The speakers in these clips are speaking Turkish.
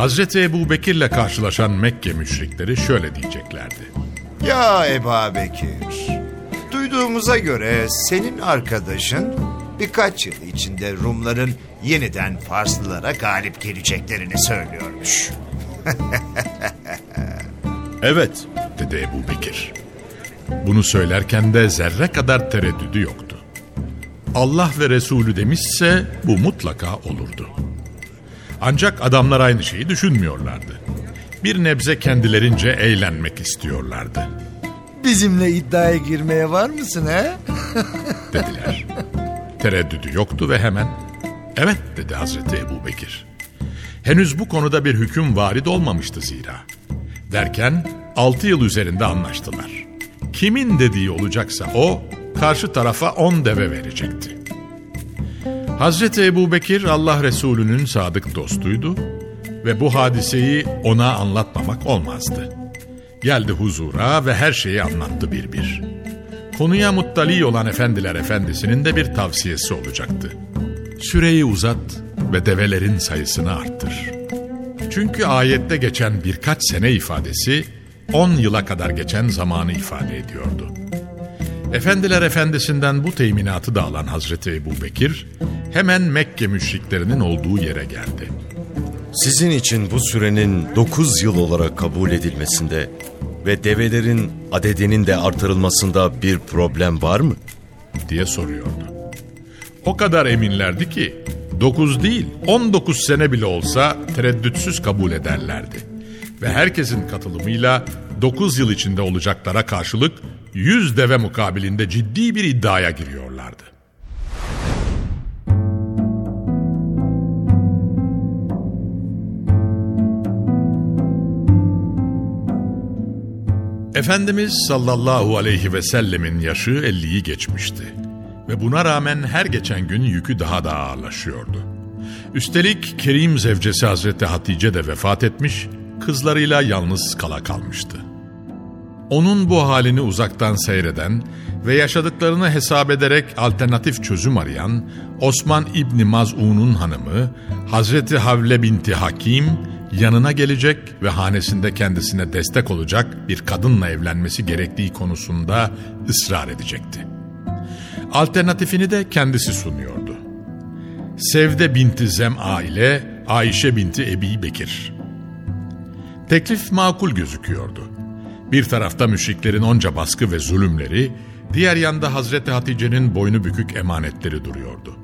Hazreti Ebu Bekir'le karşılaşan Mekke müşrikleri şöyle diyeceklerdi. Ya Eba Bekir, duyduğumuza göre senin arkadaşın birkaç yıl içinde Rumların yeniden Farslılara galip geleceklerini söylüyormuş. Evet, dedi Ebu Bekir. Bunu söylerken de zerre kadar tereddüdü yoktu. Allah ve Resulü demişse bu mutlaka olurdu. Ancak adamlar aynı şeyi düşünmüyorlardı. Bir nebze kendilerince eğlenmek istiyorlardı, Bizimle iddiaya girmeye var mısın he? dediler. Tereddüdü yoktu ve hemen evet dedi Hazreti Ebu Bekir. Henüz bu konuda bir hüküm varid olmamıştı zira. Derken altı yıl üzerinde anlaştılar. Kimin dediği olacaksa o, karşı tarafa on deve verecekti. Hazreti Ebu Bekir Allah Resulü'nün sadık dostuydu ve bu hadiseyi ona anlatmamak olmazdı. Geldi huzura ve her şeyi anlattı bir bir. Konuya muttali olan efendiler efendisinin de bir tavsiyesi olacaktı. Süreyi uzat ve develerin sayısını arttır. Çünkü ayette geçen birkaç sene ifadesi 10 yıla kadar geçen zamanı ifade ediyordu. Efendiler efendisinden bu teminatı da alan Hazreti Ebu Bekir hemen Mekke müşriklerinin olduğu yere geldi. Sizin için bu sürenin 9 yıl olarak kabul edilmesinde ve develerin adedinin de artırılmasında bir problem var mı? diye soruyordu. O kadar eminlerdi ki 9 değil 19 sene bile olsa tereddütsüz kabul ederlerdi. Ve herkesin katılımıyla 9 yıl içinde olacaklara karşılık 100 deve mukabilinde ciddi bir iddiaya giriyorlardı. Efendimiz sallallahu aleyhi ve sellemin yaşı 50'yi geçmişti. Ve buna rağmen her geçen gün yükü daha da ağırlaşıyordu. Üstelik Kerim zevcesi Hazreti Hatice de vefat etmiş, kızlarıyla yalnız kala kalmıştı. Onun bu halini uzaktan seyreden ve yaşadıklarını hesap ederek alternatif çözüm arayan Osman İbni Maz'un'un hanımı Hazreti Havle binti Hakim yanına gelecek ve hanesinde kendisine destek olacak bir kadınla evlenmesi gerektiği konusunda ısrar edecekti. Alternatifini de kendisi sunuyordu. Sevde binti Zem'a ile Ayşe binti Ebi Bekir. Teklif makul gözüküyordu. Bir tarafta müşriklerin onca baskı ve zulümleri, diğer yanda Hazreti Hatice'nin boynu bükük emanetleri duruyordu.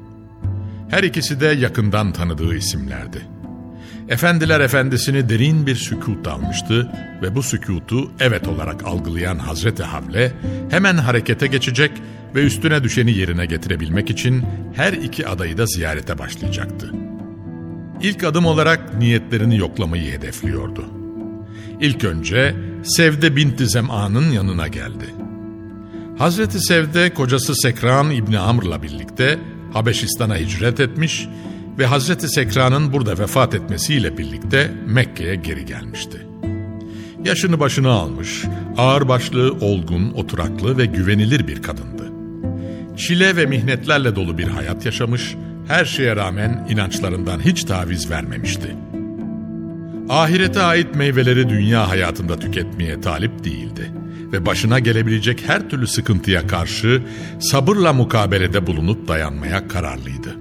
Her ikisi de yakından tanıdığı isimlerdi. Efendiler efendisini derin bir sükut almıştı ve bu sükutu evet olarak algılayan Hazreti Havle hemen harekete geçecek ve üstüne düşeni yerine getirebilmek için her iki adayı da ziyarete başlayacaktı. İlk adım olarak niyetlerini yoklamayı hedefliyordu. İlk önce Sevde binti Zem'a'nın yanına geldi. Hazreti Sevde kocası Sekran İbni Amr'la birlikte Habeşistan'a hicret etmiş ve Hazreti Sekra'nın burada vefat etmesiyle birlikte Mekke'ye geri gelmişti. Yaşını başına almış, ağırbaşlı, olgun, oturaklı ve güvenilir bir kadındı. Çile ve mihnetlerle dolu bir hayat yaşamış, her şeye rağmen inançlarından hiç taviz vermemişti. Ahirete ait meyveleri dünya hayatında tüketmeye talip değildi ve başına gelebilecek her türlü sıkıntıya karşı sabırla mukabelede bulunup dayanmaya kararlıydı.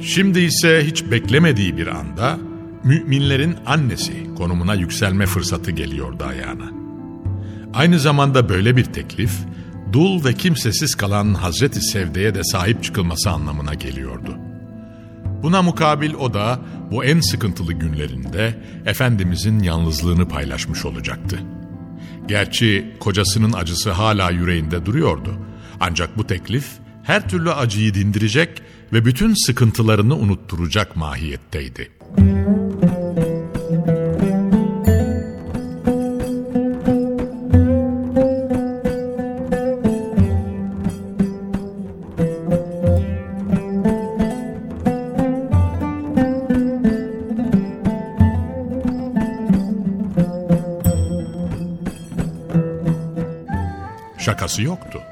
Şimdi ise hiç beklemediği bir anda müminlerin annesi konumuna yükselme fırsatı geliyordu ayağına. Aynı zamanda böyle bir teklif, dul ve kimsesiz kalan Hazreti Sevde'ye de sahip çıkılması anlamına geliyordu. Buna mukabil o da bu en sıkıntılı günlerinde Efendimizin yalnızlığını paylaşmış olacaktı. Gerçi kocasının acısı hala yüreğinde duruyordu. Ancak bu teklif her türlü acıyı dindirecek ve bütün sıkıntılarını unutturacak mahiyetteydi. Şakası yoktu.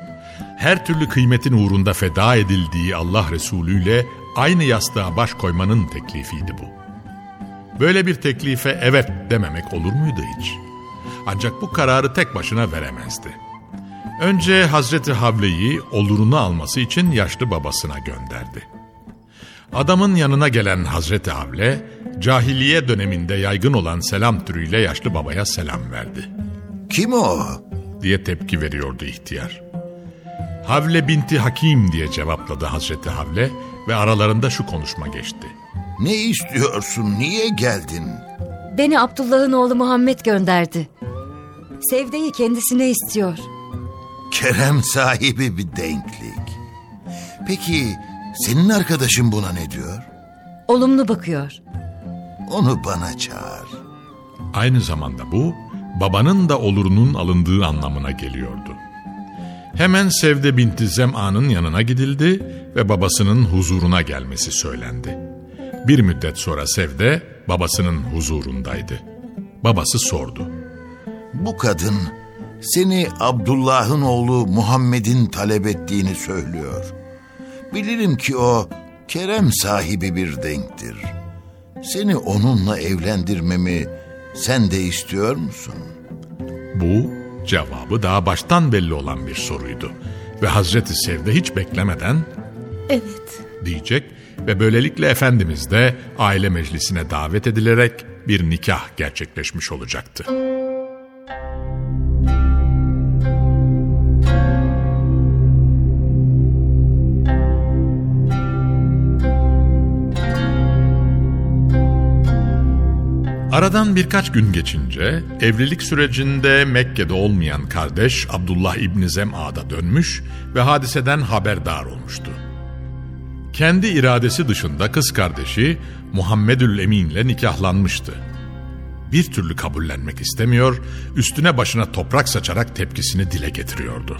Her türlü kıymetin uğrunda feda edildiği Allah Resulü ile aynı yastığa baş koymanın teklifiydi bu. Böyle bir teklife evet dememek olur muydu hiç? Ancak bu kararı tek başına veremezdi. Önce Hazreti Havle'yi olurunu alması için yaşlı babasına gönderdi. Adamın yanına gelen Hazreti Havle, cahiliye döneminde yaygın olan selam türüyle yaşlı babaya selam verdi. Kim o? Diye tepki veriyordu ihtiyar. Havle binti Hakim diye cevapladı Hazreti Havle ve aralarında şu konuşma geçti. Ne istiyorsun? Niye geldin? Beni Abdullah'ın oğlu Muhammed gönderdi. Sevdeyi kendisine istiyor. Kerem sahibi bir denklik. Peki senin arkadaşın buna ne diyor? Olumlu bakıyor. Onu bana çağır. Aynı zamanda bu, babanın da olurunun alındığı anlamına geliyordu. Hemen Sevde binti Zem'a'nın yanına gidildi ve babasının huzuruna gelmesi söylendi. Bir müddet sonra Sevde babasının huzurundaydı. Babası sordu. Bu kadın seni Abdullah'ın oğlu Muhammed'in talep ettiğini söylüyor. Bilirim ki o kerem sahibi bir denktir. Seni onunla evlendirmemi sen de istiyor musun? Bu cevabı daha baştan belli olan bir soruydu. Ve Hazreti Sevde hiç beklemeden Evet. diyecek ve böylelikle Efendimiz de aile meclisine davet edilerek bir nikah gerçekleşmiş olacaktı. Aradan birkaç gün geçince evlilik sürecinde Mekke'de olmayan kardeş Abdullah İbni Zem'a'da dönmüş ve hadiseden haberdar olmuştu. Kendi iradesi dışında kız kardeşi Muhammedül Emin ile nikahlanmıştı. Bir türlü kabullenmek istemiyor, üstüne başına toprak saçarak tepkisini dile getiriyordu.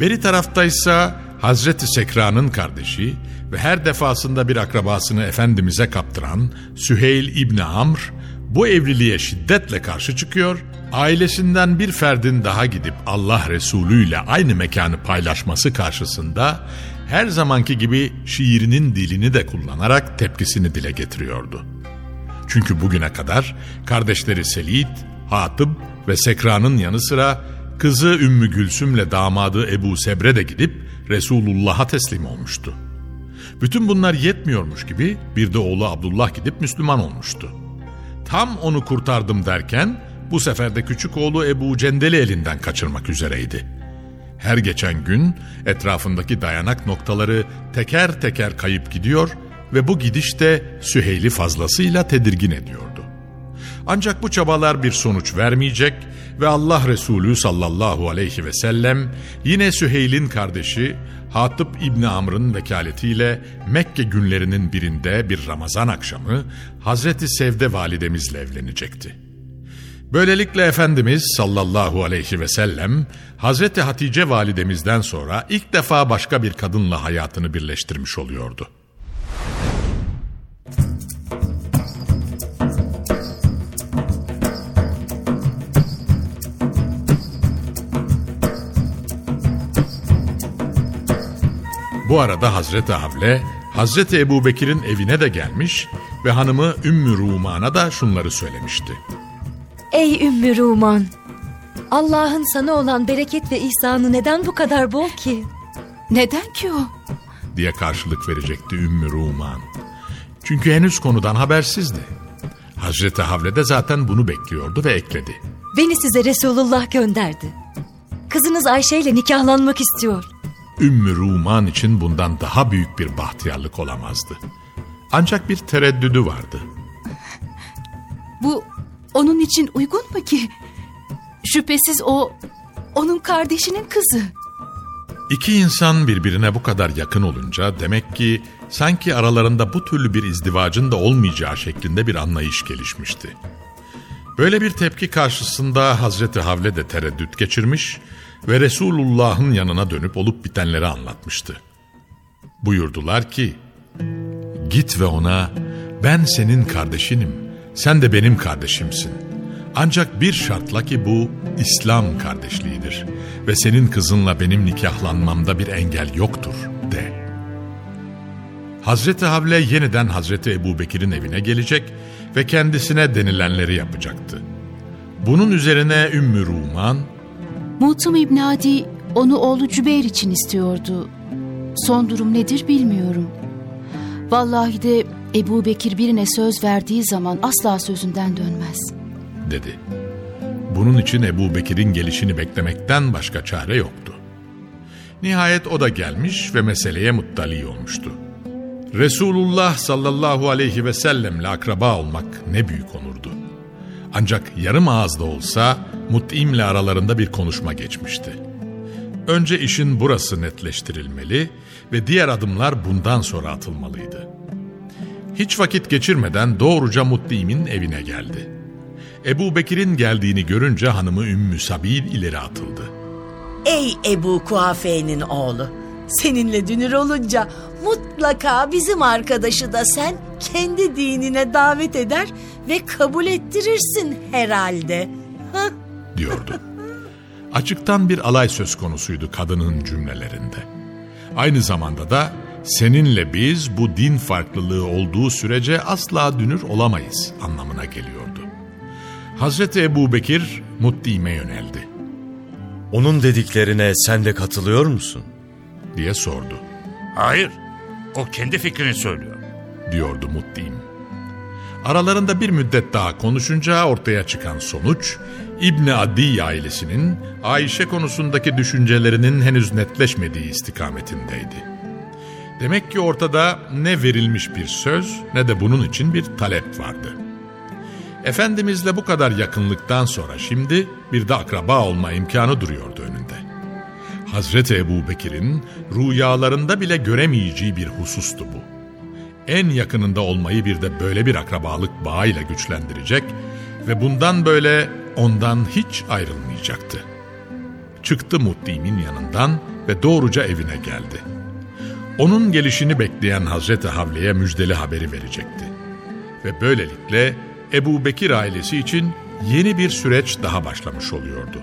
Beri taraftaysa Hazreti Sekra'nın kardeşi ve her defasında bir akrabasını Efendimiz'e kaptıran Süheyl İbni Amr bu evliliğe şiddetle karşı çıkıyor, ailesinden bir ferdin daha gidip Allah Resulü ile aynı mekanı paylaşması karşısında her zamanki gibi şiirinin dilini de kullanarak tepkisini dile getiriyordu. Çünkü bugüne kadar kardeşleri Selid, Hatıb ve Sekra'nın yanı sıra kızı Ümmü Gülsüm'le damadı Ebu Sebre de gidip Resulullah'a teslim olmuştu. Bütün bunlar yetmiyormuş gibi bir de oğlu Abdullah gidip Müslüman olmuştu. Tam onu kurtardım derken bu sefer de küçük oğlu Ebu Cendeli elinden kaçırmak üzereydi. Her geçen gün etrafındaki dayanak noktaları teker teker kayıp gidiyor ve bu gidiş de Süheyl'i fazlasıyla tedirgin ediyordu. Ancak bu çabalar bir sonuç vermeyecek ve Allah Resulü sallallahu aleyhi ve sellem yine Süheyl'in kardeşi Hatip İbni Amr'ın vekaletiyle Mekke günlerinin birinde bir Ramazan akşamı Hazreti Sevde validemizle evlenecekti. Böylelikle Efendimiz sallallahu aleyhi ve sellem Hazreti Hatice validemizden sonra ilk defa başka bir kadınla hayatını birleştirmiş oluyordu. Bu arada Hazreti Havle, Hazreti Ebu Bekir'in evine de gelmiş ve hanımı Ümmü Ruman'a da şunları söylemişti. Ey Ümmü Ruman! Allah'ın sana olan bereket ve ihsanı neden bu kadar bol ki? Neden ki o? diye karşılık verecekti Ümmü Ruman. Çünkü henüz konudan habersizdi. Hazreti Havle de zaten bunu bekliyordu ve ekledi. Beni size Resulullah gönderdi. Kızınız Ayşe ile nikahlanmak istiyor. Ümmü Ruman için bundan daha büyük bir bahtiyarlık olamazdı. Ancak bir tereddüdü vardı. Bu onun için uygun mu ki? Şüphesiz o onun kardeşinin kızı. İki insan birbirine bu kadar yakın olunca demek ki sanki aralarında bu türlü bir izdivacın da olmayacağı şeklinde bir anlayış gelişmişti. Böyle bir tepki karşısında Hazreti Havle de tereddüt geçirmiş ve Resulullah'ın yanına dönüp olup bitenleri anlatmıştı. Buyurdular ki, Git ve ona, ben senin kardeşinim, sen de benim kardeşimsin. Ancak bir şartla ki bu İslam kardeşliğidir ve senin kızınla benim nikahlanmamda bir engel yoktur de. Hazreti Havle yeniden Hazreti Ebu Bekir'in evine gelecek ve kendisine denilenleri yapacaktı. Bunun üzerine Ümmü Ruman, Mutum İbni Adi onu oğlu Cübeyr için istiyordu. Son durum nedir bilmiyorum. Vallahi de Ebu Bekir birine söz verdiği zaman asla sözünden dönmez. dedi. Bunun için Ebu Bekir'in gelişini beklemekten başka çare yoktu. Nihayet o da gelmiş ve meseleye muttali olmuştu. Resulullah sallallahu aleyhi ve sellemle akraba olmak ne büyük onurdu. Ancak yarım ağızda olsa Mut'imle aralarında bir konuşma geçmişti. Önce işin burası netleştirilmeli ve diğer adımlar bundan sonra atılmalıydı. Hiç vakit geçirmeden doğruca Mut'im'in evine geldi. Ebu Bekir'in geldiğini görünce hanımı Ümmü Sabil ileri atıldı. Ey Ebu Kuafe'nin oğlu. Seninle dünür olunca mutlaka bizim arkadaşı da sen kendi dinine davet eder ve kabul ettirirsin herhalde. Diyordu. Açıktan bir alay söz konusuydu kadının cümlelerinde. Aynı zamanda da seninle biz bu din farklılığı olduğu sürece asla dünür olamayız anlamına geliyordu. Hazreti Ebu Bekir Mutti'me yöneldi Onun dediklerine sen de katılıyor musun? diye sordu. Hayır. O kendi fikrini söylüyor. diyordu Mutti'm. Aralarında bir müddet daha konuşunca ortaya çıkan sonuç, İbni Adi ailesinin Ayşe konusundaki düşüncelerinin henüz netleşmediği istikametindeydi. Demek ki ortada ne verilmiş bir söz ne de bunun için bir talep vardı. Efendimizle bu kadar yakınlıktan sonra şimdi bir de akraba olma imkanı duruyordu önünde. Hazreti Ebu Bekir'in rüyalarında bile göremeyeceği bir husustu bu. En yakınında olmayı bir de böyle bir akrabalık bağıyla güçlendirecek ve bundan böyle ondan hiç ayrılmayacaktı. Çıktı Mutlim'in yanından ve doğruca evine geldi. Onun gelişini bekleyen Hazreti Havle'ye müjdeli haberi verecekti. Ve böylelikle Ebu Bekir ailesi için yeni bir süreç daha başlamış oluyordu.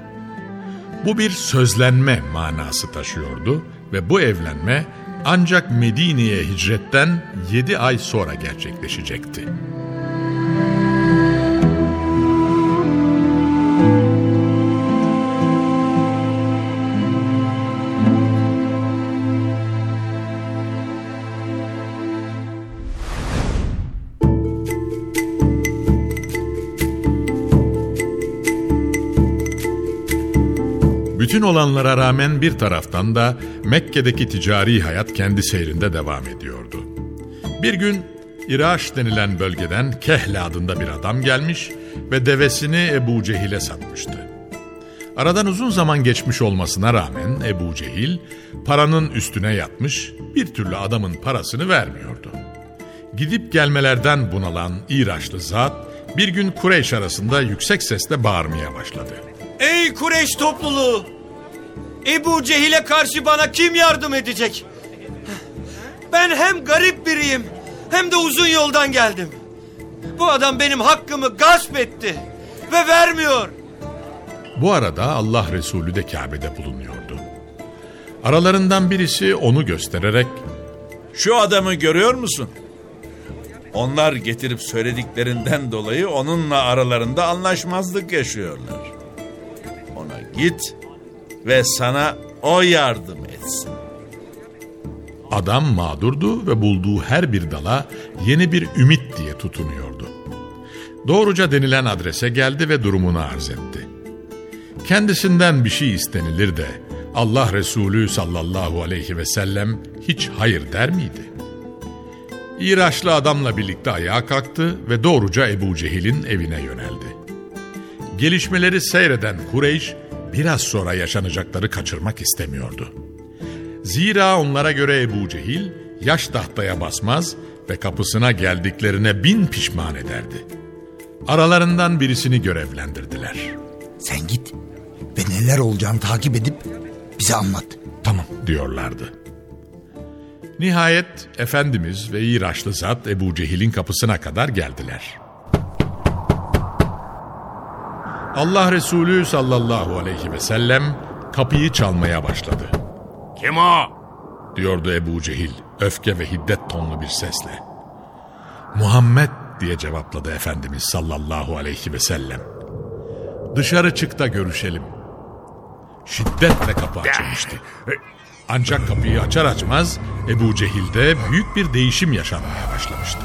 Bu bir sözlenme manası taşıyordu ve bu evlenme ancak Medine'ye hicretten 7 ay sonra gerçekleşecekti. Olanlara rağmen bir taraftan da Mekke'deki ticari hayat kendi seyrinde devam ediyordu. Bir gün İraş denilen bölgeden Kehle adında bir adam gelmiş ve devesini Ebu Cehil'e satmıştı. Aradan uzun zaman geçmiş olmasına rağmen Ebu Cehil paranın üstüne yatmış bir türlü adamın parasını vermiyordu. Gidip gelmelerden bunalan İraşlı zat bir gün Kureyş arasında yüksek sesle bağırmaya başladı. Ey Kureyş topluluğu! Ebu Cehil'e karşı bana kim yardım edecek? Ben hem garip biriyim hem de uzun yoldan geldim. Bu adam benim hakkımı gasp etti ve vermiyor. Bu arada Allah Resulü de Kabe'de bulunuyordu. Aralarından birisi onu göstererek Şu adamı görüyor musun? Onlar getirip söylediklerinden dolayı onunla aralarında anlaşmazlık yaşıyorlar. Ona git ve sana o yardım etsin. Adam mağdurdu ve bulduğu her bir dala yeni bir ümit diye tutunuyordu. Doğruca denilen adrese geldi ve durumunu arz etti. Kendisinden bir şey istenilir de Allah Resulü sallallahu aleyhi ve sellem hiç hayır der miydi? İraçlı adamla birlikte ayağa kalktı ve doğruca Ebu Cehil'in evine yöneldi. Gelişmeleri seyreden Kureyş biraz sonra yaşanacakları kaçırmak istemiyordu. Zira onlara göre Ebu Cehil yaş tahtaya basmaz ve kapısına geldiklerine bin pişman ederdi. Aralarından birisini görevlendirdiler. Sen git ve neler olacağını takip edip bize anlat. Tamam diyorlardı. Nihayet Efendimiz ve İraçlı zat Ebu Cehil'in kapısına kadar geldiler. Allah Resulü sallallahu aleyhi ve sellem kapıyı çalmaya başladı. Kim o? diyordu Ebu Cehil öfke ve hiddet tonlu bir sesle. Muhammed diye cevapladı Efendimiz sallallahu aleyhi ve sellem. Dışarı çık da görüşelim. Şiddetle kapı açılmıştı. Ancak kapıyı açar açmaz Ebu Cehil'de büyük bir değişim yaşanmaya başlamıştı.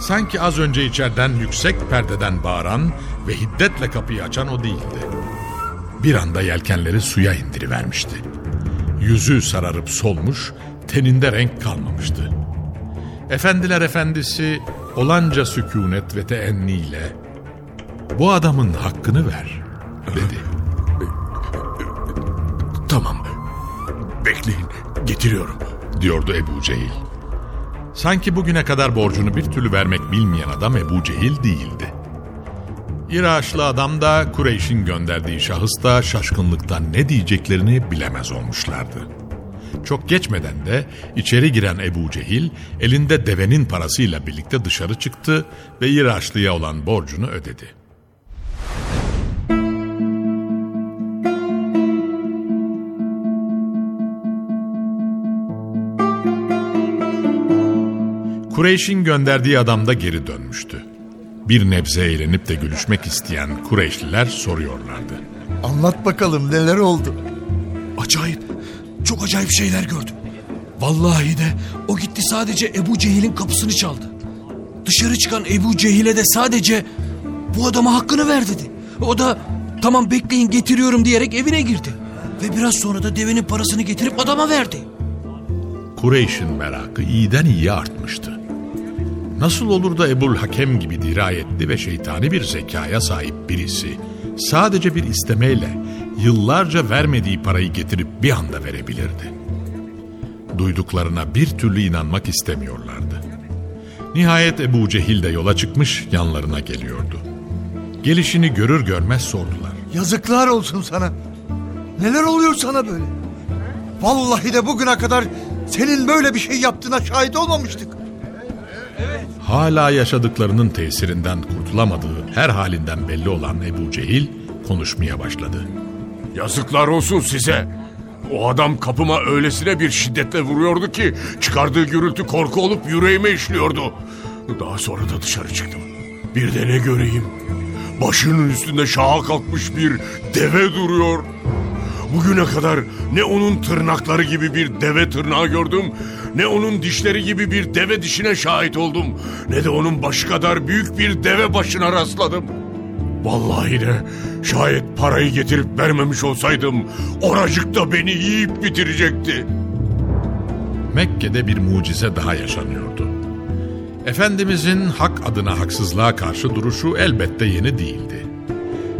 Sanki az önce içeriden yüksek perdeden bağıran ve hiddetle kapıyı açan o değildi. Bir anda yelkenleri suya indirivermişti. Yüzü sararıp solmuş, teninde renk kalmamıştı. Efendiler efendisi olanca sükunet ve teenniyle bu adamın hakkını ver dedi. Tamam. Bekleyin. Getiriyorum. diyordu Ebu Cehil. Sanki bugüne kadar borcunu bir türlü vermek bilmeyen adam Ebu Cehil değildi. İraçlı adam da Kureyş'in gönderdiği şahıs da şaşkınlıktan ne diyeceklerini bilemez olmuşlardı. Çok geçmeden de içeri giren Ebu Cehil elinde devenin parasıyla birlikte dışarı çıktı ve İraçlı'ya olan borcunu ödedi. Kureyş'in gönderdiği adam da geri dönmüştü. Bir nebze eğlenip de gülüşmek isteyen Kureyşliler soruyorlardı. Anlat bakalım neler oldu. Acayip. Çok acayip şeyler gördüm. Vallahi de o gitti sadece Ebu Cehil'in kapısını çaldı. Dışarı çıkan Ebu Cehil'e de sadece bu adama hakkını ver dedi. O da tamam bekleyin getiriyorum diyerek evine girdi. Ve biraz sonra da devenin parasını getirip adama verdi. Kureyş'in merakı iyiden iyiye artmıştı. Nasıl olur da Ebul Hakem gibi dirayetli ve şeytani bir zekaya sahip birisi sadece bir istemeyle yıllarca vermediği parayı getirip bir anda verebilirdi? Duyduklarına bir türlü inanmak istemiyorlardı. Nihayet Ebu Cehil de yola çıkmış yanlarına geliyordu. Gelişini görür görmez sordular. Yazıklar olsun sana. Neler oluyor sana böyle? Vallahi de bugüne kadar senin böyle bir şey yaptığına şahit olmamıştık. Hala yaşadıklarının tesirinden kurtulamadığı her halinden belli olan Ebu Cehil konuşmaya başladı. Yazıklar olsun size. O adam kapıma öylesine bir şiddetle vuruyordu ki çıkardığı gürültü korku olup yüreğime işliyordu. Daha sonra da dışarı çıktım. Bir de ne göreyim? Başının üstünde şaha kalkmış bir deve duruyor. Bugüne kadar ne onun tırnakları gibi bir deve tırnağı gördüm, ne onun dişleri gibi bir deve dişine şahit oldum, ne de onun başı kadar büyük bir deve başına rastladım. Vallahi de şayet parayı getirip vermemiş olsaydım oracık da beni yiyip bitirecekti. Mekke'de bir mucize daha yaşanıyordu. Efendimizin hak adına haksızlığa karşı duruşu elbette yeni değildi.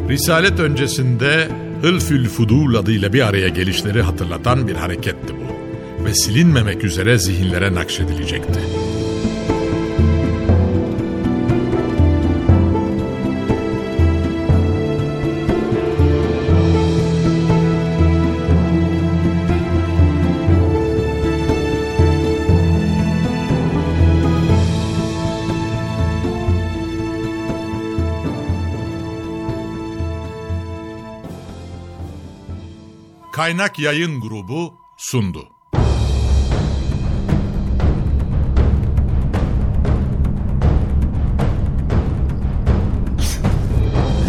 Risalet öncesinde Hılfül Fudul adıyla bir araya gelişleri hatırlatan bir hareketti bu ve silinmemek üzere zihinlere nakşedilecekti. Kaynak Yayın Grubu sundu.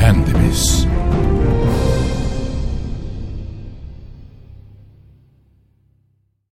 Efendimiz